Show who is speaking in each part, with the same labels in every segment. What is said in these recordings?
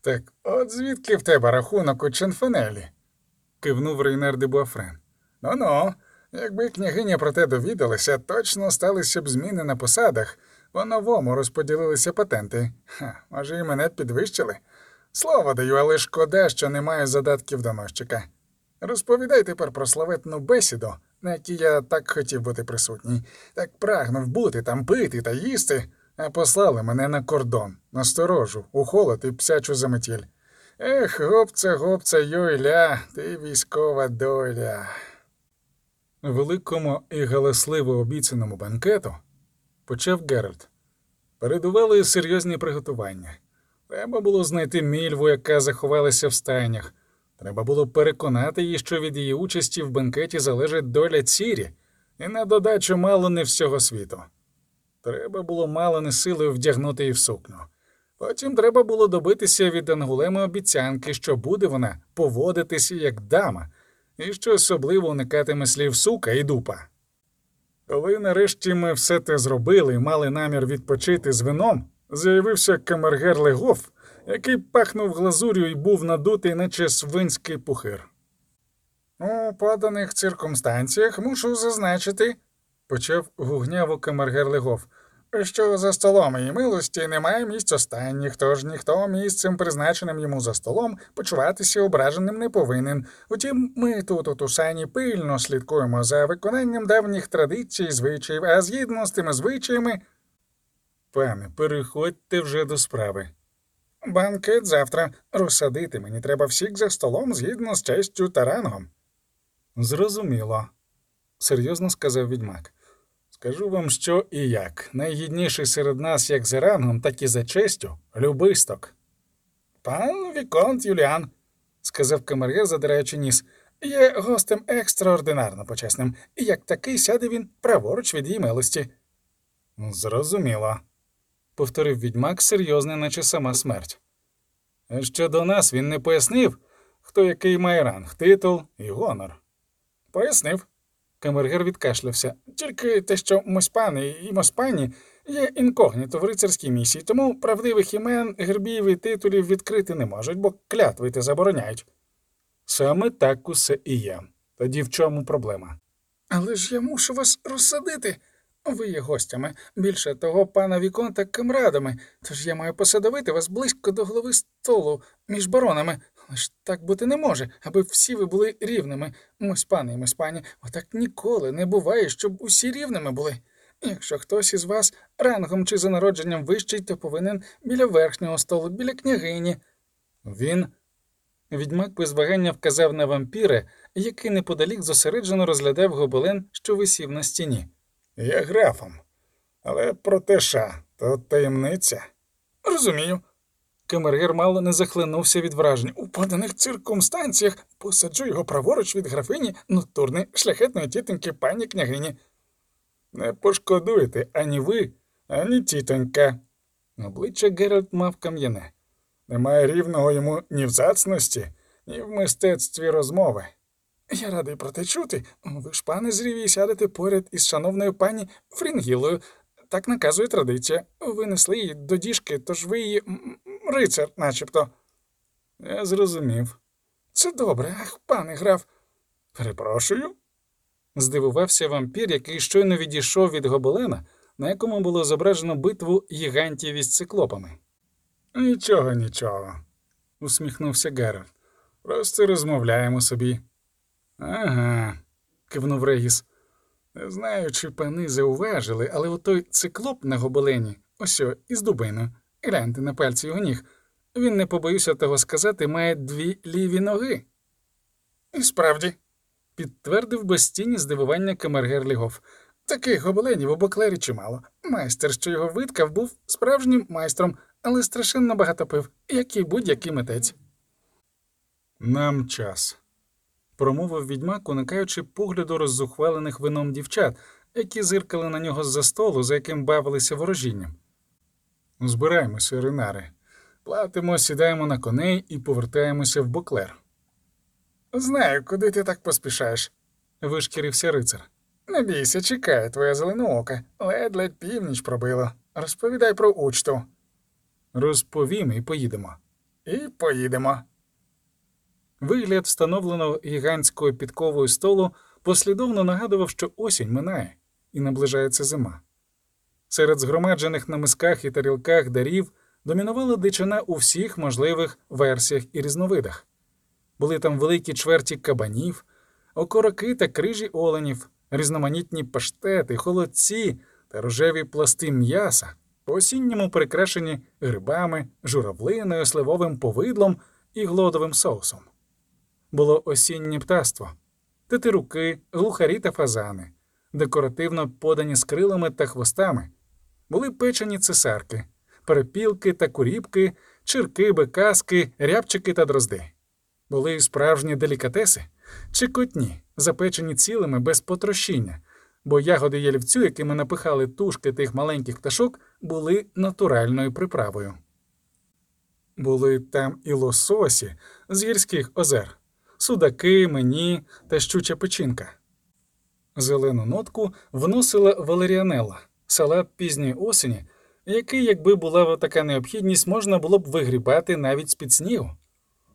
Speaker 1: Так от звідки в тебе рахунок у Ченфенелі? кивнув Рейнер де Буафрен. Ну ну, якби княгиня про те довідалася, точно сталися б зміни на посадах, по-новому розподілилися патенти. Ха, може, і мене підвищили. Слово даю, але шкода, що немає задатків доносчика. Розповідай тепер про славетну бесіду, на якій я так хотів бути присутній, так прагнув бути там, пити та їсти, а послали мене на кордон, на сторожу, у холод і псячу заметіль. Ех, гопце, гопце, йойля, ти військова доля. Великому і галасливо обіцяному банкету почав Геральт. Передували серйозні приготування. Треба було знайти мільву, яка заховалася в стайнях. Треба було переконати її, що від її участі в бенкеті залежить доля цірі, і на додачу мало не всього світу. Треба було мало не силою вдягнути її в сукню. Потім треба було добитися від Ангулеми обіцянки, що буде вона поводитися як дама, і що особливо уникатиме слів сука і дупа. Коли нарешті ми все те зробили і мали намір відпочити з вином, з'явився камергер Легоф, який пахнув глазур'ю і був надутий, наче свинський пухир. У поданих циркумстанціях мушу зазначити, почав гугняво камергер Легоф, що за столом її милості немає місць останніх, тож ніхто місцем, призначеним йому за столом, почуватися ображеним не повинен. Утім, ми тут у Тусані пильно слідкуємо за виконанням давніх традицій і звичаїв, а згідно з тими звичаями. Пане, переходьте вже до справи. Банкет завтра. Розсадити мені треба всіх за столом згідно з честю та рангом. Зрозуміло, серйозно сказав відьмак. Скажу вам, що і як. Найгідніший серед нас як за рангом, так і за честю любисток. Пан Віконт Юліан, сказав камергер, задираючи ніс, є гостем екстраординарно почесним, і як такий сяде він праворуч від її милості. Зрозуміло, повторив відьмак серйозний, наче сама смерть. Щодо нас він не пояснив, хто який має ранг, титул і гонор. Пояснив. Камергер відкашлявся. Тільки те, що Моспани і Моспані є інкогніто в рицарській місії, тому правдивих імен, гербів і титулів відкрити не можуть, бо клятви те забороняють. Саме так усе і є. Тоді в чому проблема? Але ж я мушу вас розсадити. Ви є гостями. Більше того, пана Віконта камрадами, тож я маю посадовити вас близько до голови столу між баронами. Але ж так бути не може, аби всі ви були рівними. Мось пане і мось пані, отак ніколи не буває, щоб усі рівними були. Якщо хтось із вас рангом чи за народженням вищий, то повинен біля верхнього столу, біля княгині. Він. Відьмак без вагання вказав на вампіра, який неподалік зосереджено розглядав гобелен, що висів на стіні. Я графом, але про те ша, то таємниця. Розумію. Камергер мало не захлинувся від вражень. У поданих циркумстанціях посаджу його праворуч від графині нотурни шляхетної тітоньки пані княгині. Не пошкодуєте ані ви, ані тітонька. Обличчя Геральт мав кам'яне. Немає рівного йому ні в зацності, ні в мистецтві розмови. Я радий про те чути. Ви ж, пане зріві, сядете поряд із шановною пані Фрінгілою. Так наказує традиція. Ви несли її до діжки, тож ви її рицар, начебто. Я зрозумів. Це добре, ах, пане граф. Перепрошую. Здивувався вампір, який щойно відійшов від гобелена, на якому було зображено битву гігантів із циклопами. Нічого, нічого, усміхнувся Геральт. Просто розмовляємо собі. Ага, кивнув Регіс. Не знаю, чи пани зауважили, але отой циклоп на гобелені, ось із дубиною, гляньте на пальці його ніг. Він, не побоюся того сказати, має дві ліві ноги. І справді, підтвердив без здивування камергер Лігов. Таких гобеленів у Боклері чимало. Майстер, що його виткав, був справжнім майстром, але страшенно багато пив, як і будь-який митець. Нам час промовив відьмак, уникаючи погляду роззухвалених вином дівчат, які зиркали на нього з-за столу, за яким бавилися ворожінням. Збираємося, Ренари. Платимо, сідаємо на коней і повертаємося в Боклер. Знаю, куди ти так поспішаєш, вишкірився рицар. Не бійся, чекає твоя зеленоока. Ледь-ледь північ пробило. Розповідай про учту. Розповім і поїдемо. і поїдемо. Вигляд встановленого гігантською підковою столу послідовно нагадував, що осінь минає і наближається зима. Серед згромаджених на мисках і тарілках дарів домінувала дичина у всіх можливих версіях і різновидах. Були там великі чверті кабанів, окороки та крижі оленів, різноманітні паштети, холодці та рожеві пласти м'яса, по осінньому прикрашені грибами, журавлиною, сливовим повидлом і глодовим соусом. Було осіннє птаство, тетируки, глухарі та фазани, декоративно подані з крилами та хвостами, були печені цесарки, перепілки та куріпки, чирки, бекаски, рябчики та дрозди. Були й справжні делікатеси, чекотні, запечені цілими без потрощіння, бо ягоди ялівцю, якими напихали тушки тих маленьких пташок, були натуральною приправою. Були там і лососі з гірських озер, судаки, мені та щуча печінка. Зелену нотку вносила валеріанелла, салат пізньої осені, який, якби була така необхідність, можна було б вигрібати навіть з-під снігу.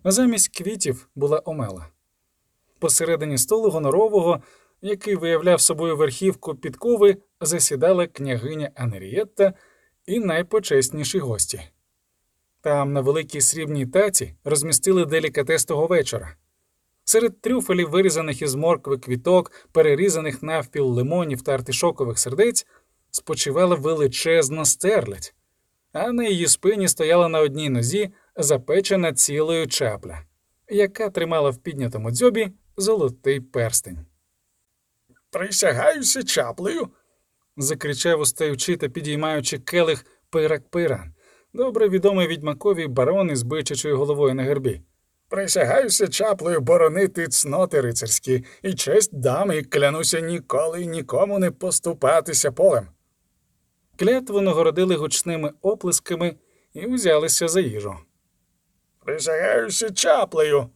Speaker 1: Замість квітів була омела. Посередині столу гонорового, який виявляв собою верхівку підкови, засідала княгиня Анерієтта і найпочесніші гості. Там на великій срібній таці розмістили делікатес того вечора. Серед трюфелів, вирізаних із моркви квіток, перерізаних навпіл лимонів та артишокових сердець, спочивала величезна стерлядь, а на її спині стояла на одній нозі запечена цілою чапля, яка тримала в піднятому дзьобі золотий перстень. Присягаюся чаплею. закричав устаючи та підіймаючи келих пирак пиран, добре відомий відьмакові барон із бичачою головою на гербі. Присягаюся чаплею боронити цноти рицарські, і честь дам, і клянуся ніколи й нікому не поступатися полем. Клятву нагородили гучними оплесками і узялися за їжу. Присягаюся чаплею.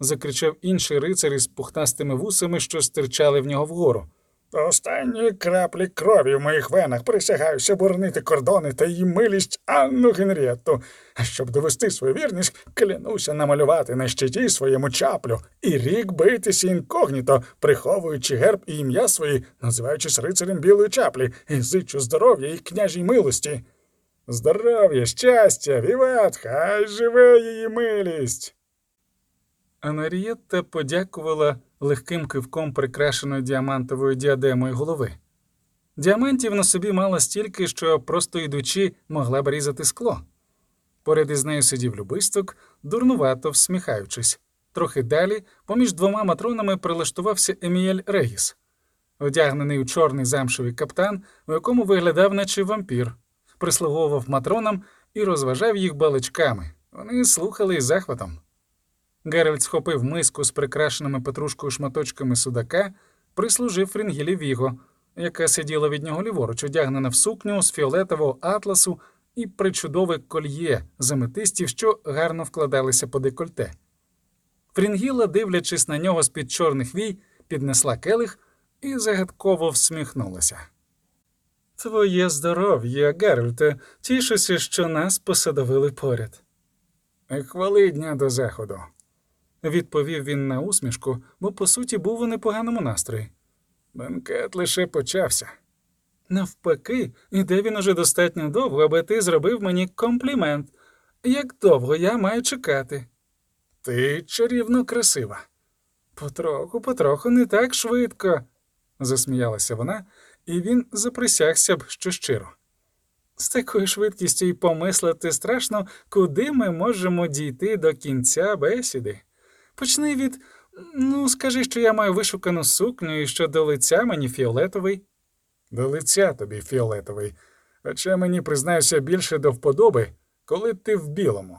Speaker 1: закричав інший рицар із пухнастими вусами, що стирчали в нього вгору. До останньої краплі крові в моїх венах присягаюся боронити кордони та її милість Анну Генрієтту. А щоб довести свою вірність, клянуся намалювати на щиті своєму чаплю і рік битися інкогніто, приховуючи герб і ім'я свої, називаючись рицарем білої чаплі, і зичу здоров'я і княжій милості. Здоров'я, щастя, віват, хай живе її милість. Анарієтта подякувала легким кивком прикрашеної діамантовою діадемою голови. Діамантів на собі мала стільки, що, просто йдучи, могла б різати скло. Поряд із нею сидів любисток, дурнувато всміхаючись. Трохи далі, поміж двома матронами, прилаштувався Еміель Регіс, одягнений у чорний замшевий каптан, у якому виглядав, наче вампір, прислуговував матронам і розважав їх баличками. Вони слухали із захватом. Геральт схопив миску з прикрашеними петрушкою шматочками судака, прислужив Фрінгілі Віго, яка сиділа від нього ліворуч, одягнена в сукню з фіолетового атласу і причудове кольє з аметистів, що гарно вкладалися по декольте. Фрінгіла, дивлячись на нього з-під чорних вій, піднесла келих і загадково всміхнулася. Твоє здоров'я, Геральте, тішуся, що нас посадовили поряд. Хвали дня до заходу відповів він на усмішку, бо по суті був у непоганому настрої. Бенкет лише почався. Навпаки, іде він уже достатньо довго, аби ти зробив мені комплімент. Як довго я маю чекати? Ти чарівно красива. Потроху, потроху, не так швидко, засміялася вона, і він заприсягся б, що щиро. З такою швидкістю й помислити страшно, куди ми можемо дійти до кінця бесіди. Почни від ну, скажи, що я маю вишукану сукню і що до лиця мені фіолетовий. До лиця тобі фіолетовий, хоча мені признаюся більше до вподоби, коли ти в білому.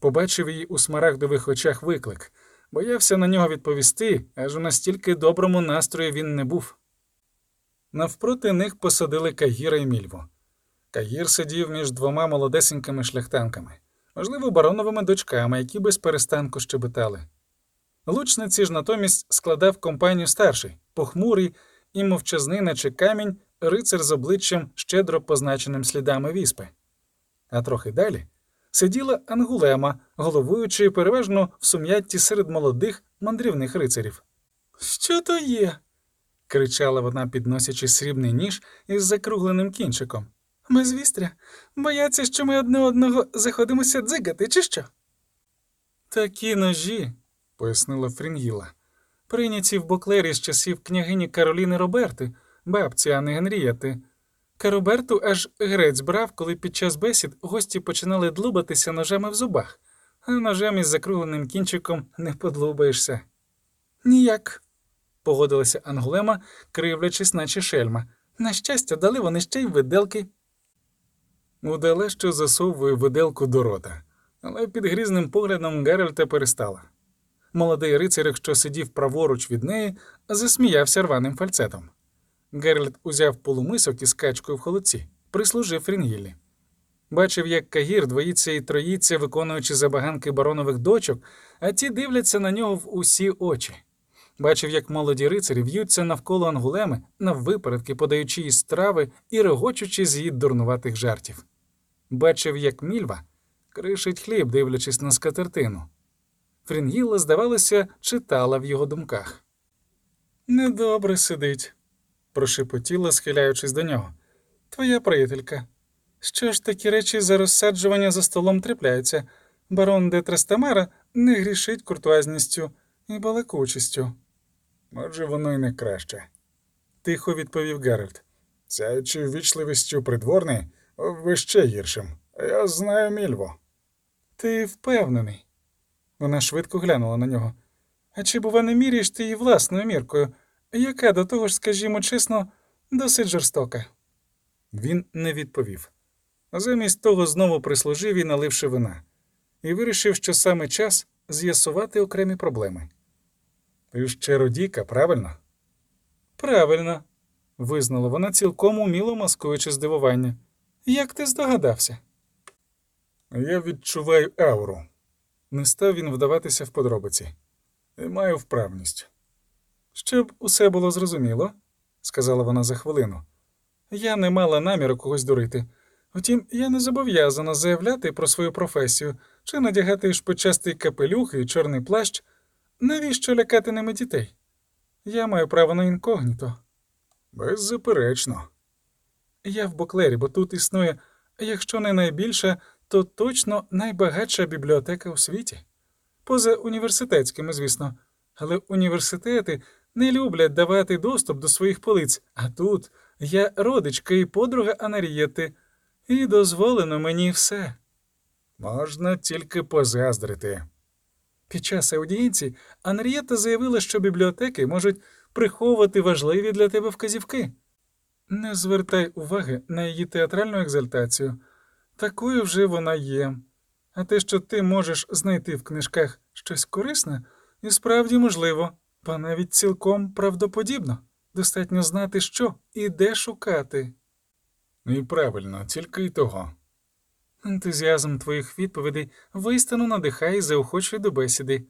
Speaker 1: Побачив її у смарагдових очах виклик, боявся на нього відповісти, аж у настільки доброму настрої він не був. Навпроти них посадили Кагіра і Мільву. Кагір сидів між двома молодесенькими шляхтанками можливо, бароновими дочками, які без перестанку щебетали. Лучниці ж натомість складав компанію старший, похмурий і мовчазний, наче камінь, рицар з обличчям щедро позначеним слідами віспи. А трохи далі сиділа Ангулема, головуючи переважно в сум'ятті серед молодих мандрівних рицарів. Що то є? кричала вона, підносячи срібний ніж із закругленим кінчиком. Безвістря, бояться, що ми одне одного заходимося дзигати, чи що? Такі ножі, пояснила Фрінгіла, прийняті в Боклері з часів княгині Кароліни Роберти, бабці Анни Генрієти. Кароберту аж грець брав, коли під час бесід гості починали длубатися ножами в зубах, а ножем із закругленим кінчиком не подлубаєшся. Ніяк, погодилася Ангулема, кривлячись, наче шельма. На щастя, дали вони ще й виделки. Удале, що засовує виделку до рота, але під грізним поглядом Геральта перестала. Молодий рицарик, що сидів праворуч від неї, засміявся рваним фальцетом. Геральт узяв полумисок із качкою в холодці, прислужив Фрінгіллі. Бачив, як Кагір двоїться і троїться, виконуючи забаганки баронових дочок, а ті дивляться на нього в усі очі. Бачив, як молоді рицарі в'ються навколо ангулеми, наввипередки подаючи їй страви і регочучи з її дурнуватих жартів. Бачив, як мільва кришить хліб, дивлячись на скатертину. Фрінгіла, здавалося, читала в його думках. Недобре сидить, прошепотіла, схиляючись до нього. Твоя приятелька. Що ж такі речі за розсаджування за столом трапляються? Барон де Трестамара не грішить куртуазністю і балакучістю. Може, воно й не краще, тихо відповів Геральт. Сяючи ввічливістю придворний, ви ще гіршим. Я знаю мільво. Ти впевнений? Вона швидко глянула на нього. А чи, бува, не міряєш ти її власною міркою, яка до того ж, скажімо чесно, досить жорстока? Він не відповів. Замість того знову прислужив і наливши вина, і вирішив, що саме час з'ясувати окремі проблеми. Ти ж чародійка, правильно? Правильно, визнала вона цілком уміло маскуючи здивування. Як ти здогадався? Я відчуваю ауру. Не став він вдаватися в подробиці. І маю вправність. Щоб усе було зрозуміло, сказала вона за хвилину. Я не мала наміру когось дурити. Втім, я не зобов'язана заявляти про свою професію чи надягати шпичастий капелюх і чорний плащ. Навіщо лякати ними дітей? Я маю право на інкогніто. Беззаперечно. Я в Боклері, бо тут існує, якщо не найбільша, то точно найбагатша бібліотека у світі. Поза університетськими, звісно, але університети не люблять давати доступ до своїх полиць, а тут я родичка і подруга Анарієти, і дозволено мені все. Можна тільки позаздрити. Під час аудієнції Анрієта заявила, що бібліотеки можуть приховувати важливі для тебе вказівки. Не звертай уваги на її театральну екзальтацію. Такою вже вона є. А те, що ти можеш знайти в книжках щось корисне, і справді можливо, ба навіть цілком правдоподібно. Достатньо знати, що і де шукати. І правильно, тільки й того. Ентузіазм твоїх відповідей воістину надихає і заохочує до бесіди,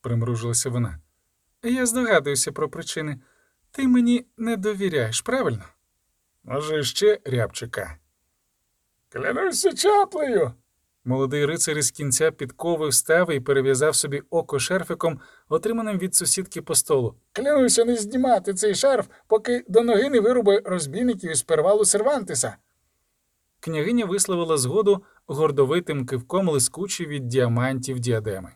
Speaker 1: примружилася вона. Я здогадуюся про причини. Ти мені не довіряєш, правильно? Може, ще рябчика. Клянуся чаплею. Молодий рицар із кінця підкови встав і перев'язав собі око шерфиком, отриманим від сусідки по столу. Клянуся не знімати цей шарф, поки до ноги не вируби розбійників із первалу Сервантеса. Княгиня висловила згоду гордовитим кивком лискучі від діамантів діадеми.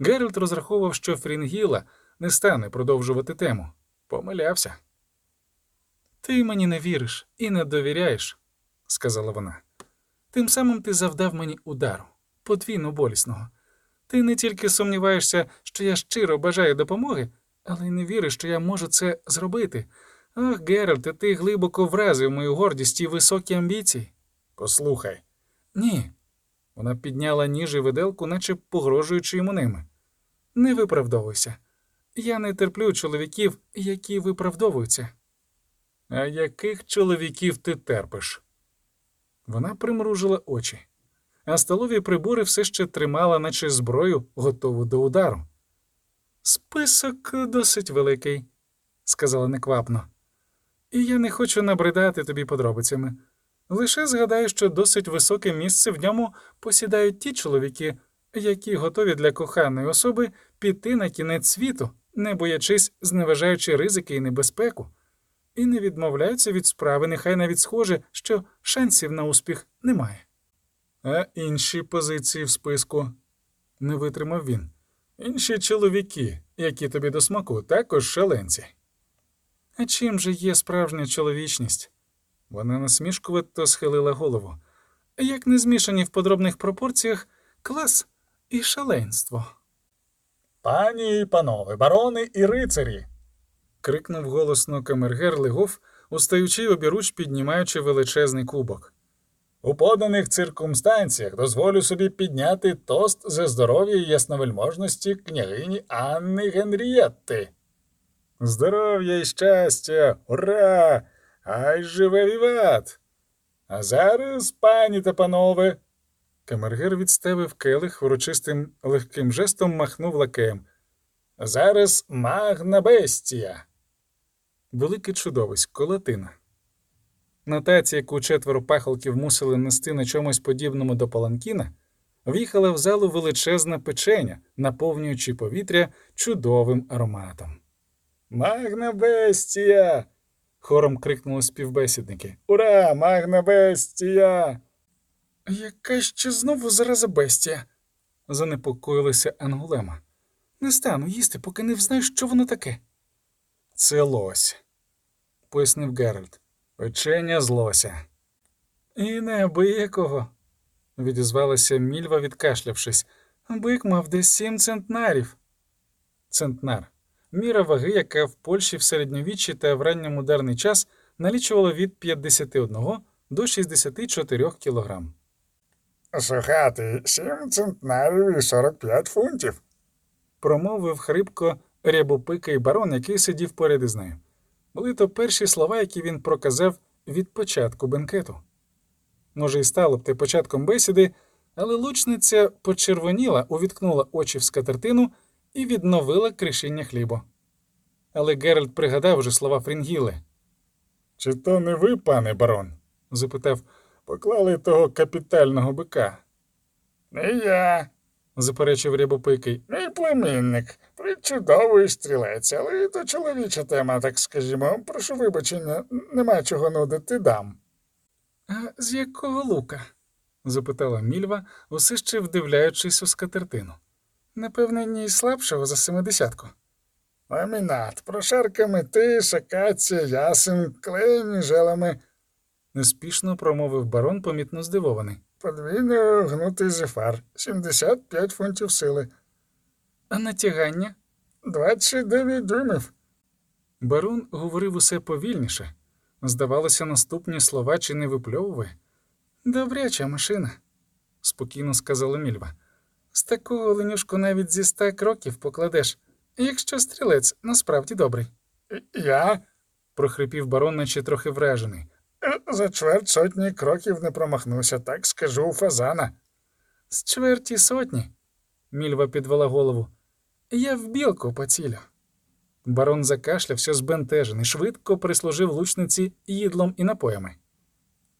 Speaker 1: Геральт розраховував, що Фрінгіла не стане продовжувати тему. Помилявся. Ти мені не віриш і не довіряєш, сказала вона. Тим самим ти завдав мені удару, подвійно болісного. Ти не тільки сумніваєшся, що я щиро бажаю допомоги, але й не віриш, що я можу це зробити. Ах, Геральте, ти глибоко вразив мою гордість і високі амбіції. Послухай. Ні. Вона підняла ніж і виделку, наче погрожуючи йому ними. Не виправдовуйся. Я не терплю чоловіків, які виправдовуються. А яких чоловіків ти терпиш? Вона примружила очі, а столові прибори все ще тримала, наче зброю, готову до удару. Список досить великий, сказала неквапно, і я не хочу набридати тобі подробицями. Лише згадаю, що досить високе місце в ньому посідають ті чоловіки, які готові для коханої особи піти на кінець світу, не боячись, зневажаючи ризики і небезпеку, і не відмовляються від справи, нехай навіть схоже, що шансів на успіх немає. А інші позиції в списку не витримав він. Інші чоловіки, які тобі до смаку, також шаленці. А чим же є справжня чоловічність? Вона насмішкувато схилила голову. Як не змішані в подробних пропорціях клас і шаленство. Пані і панове, барони і рицарі. Крикнув голосно камергер Легов, устаючи обіруч, піднімаючи величезний кубок. У поданих циркумстанціях дозволю собі підняти тост за здоров'я і ясновельможності княгині Анни Генрієтти. Здоров'я і щастя, ура! Ай живе віват! А зараз, пані та панове. Камергер відставив келих урочистим легким жестом махнув лакеєм. Зараз магна бестія. Велике чудовисько латина. На таці, яку четверо пахалків мусили нести на чомусь подібному до паланкіна, в'їхала в залу величезна печеня, наповнюючи повітря чудовим ароматом. Магна бестія. хором крикнули співбесідники. Ура, магна бестія! Яка ще знову зараза бестія? занепокоїлася Ангулема. Не стану їсти, поки не взнаю, що воно таке. Це лось, пояснив Геральт. Печення з лося. І неабиякого, відізвалася Мільва, відкашлявшись. Бик мав десь сім центнарів. Центнар міра ваги, яка в Польщі в середньовіччі та в ранньомодерний час налічувала від 51 до 64 кілограм.
Speaker 2: Слухати, сім центнарів і 45 фунтів.
Speaker 1: Промовив хрипко рябопикий барон, який сидів поряд із нею. Були то перші слова, які він проказав від початку бенкету. Може, і стало б те початком бесіди, але лучниця почервоніла, увіткнула очі в скатертину і відновила кришіння хлібу. Але Геральт пригадав уже слова Фрінгіли.
Speaker 2: Чи то не ви, пане барон,
Speaker 1: запитав,
Speaker 2: поклали того капітального бика? Не я,
Speaker 1: заперечив рябопикий.
Speaker 2: мій племінник. Причудовий стрілець, але і то чоловіча тема, так скажімо. Прошу вибачення, нема чого нудити дам.
Speaker 1: А з якого лука? запитала Мільва, усе ще вдивляючись у скатертину. Напевне, ні слабшого за семидесятку.
Speaker 2: Ламінат, прошарками тиш, акація, ясен, клеєні желами,
Speaker 1: неспішно промовив барон, помітно здивований.
Speaker 2: подвійно гнутий зефар, 75 фунтів сили,
Speaker 1: А натягання?
Speaker 2: 29 дюймів.
Speaker 1: Барон говорив усе повільніше. Здавалося, наступні слова чи не випльовує. Добряча машина, спокійно сказала Мільва. З такого ленюшку навіть зі ста кроків покладеш, якщо стрілець насправді добрий,
Speaker 2: Я
Speaker 1: прохрипів барон, наче трохи вражений.
Speaker 2: За чверть сотні кроків не промахнуся, так скажу у фазана.
Speaker 1: З чверті сотні. Мільва підвела голову. Я в білку поцілю. Барон закашлявся збентежений, швидко прислужив лучниці їдлом і напоями.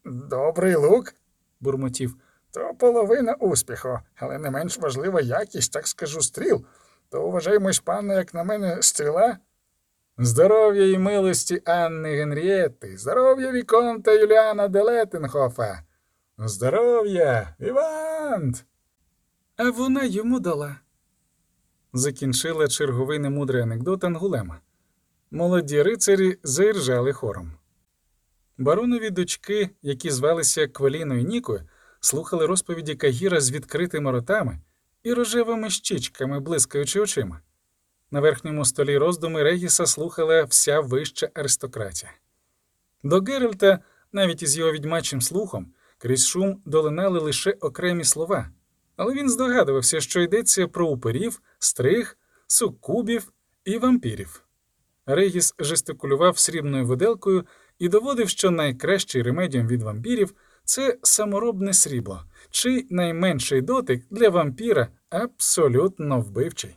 Speaker 2: Добрий лук,
Speaker 1: Бурмотів.
Speaker 2: то половина успіху, але не менш важлива якість, так скажу, стріл. То вважаємось, пане, як на мене, стріла.
Speaker 1: Здоров'я і милості Анни Генрієтти, здоров'я Віконта Юліана Делетенхофа. Здоров'я, Івант. А вона йому дала. Закінчила черговий немудрий анекдот Ангулема. Молоді рицарі заіржали хором. Баронові дочки, які звалися Кваліною Нікою, слухали розповіді Кагіра з відкритими ротами і рожевими щічками, блискаючи очима. На верхньому столі роздуми Регіса слухала вся вища аристократія. До Геральта, навіть із його відьмачим слухом, крізь шум долинали лише окремі слова, але він здогадувався, що йдеться про упирів, стриг, суккубів і вампірів. Регіс жестикулював срібною виделкою і доводив, що найкращий ремедіум від вампірів це саморобне срібло, чи найменший дотик для вампіра абсолютно вбивчий.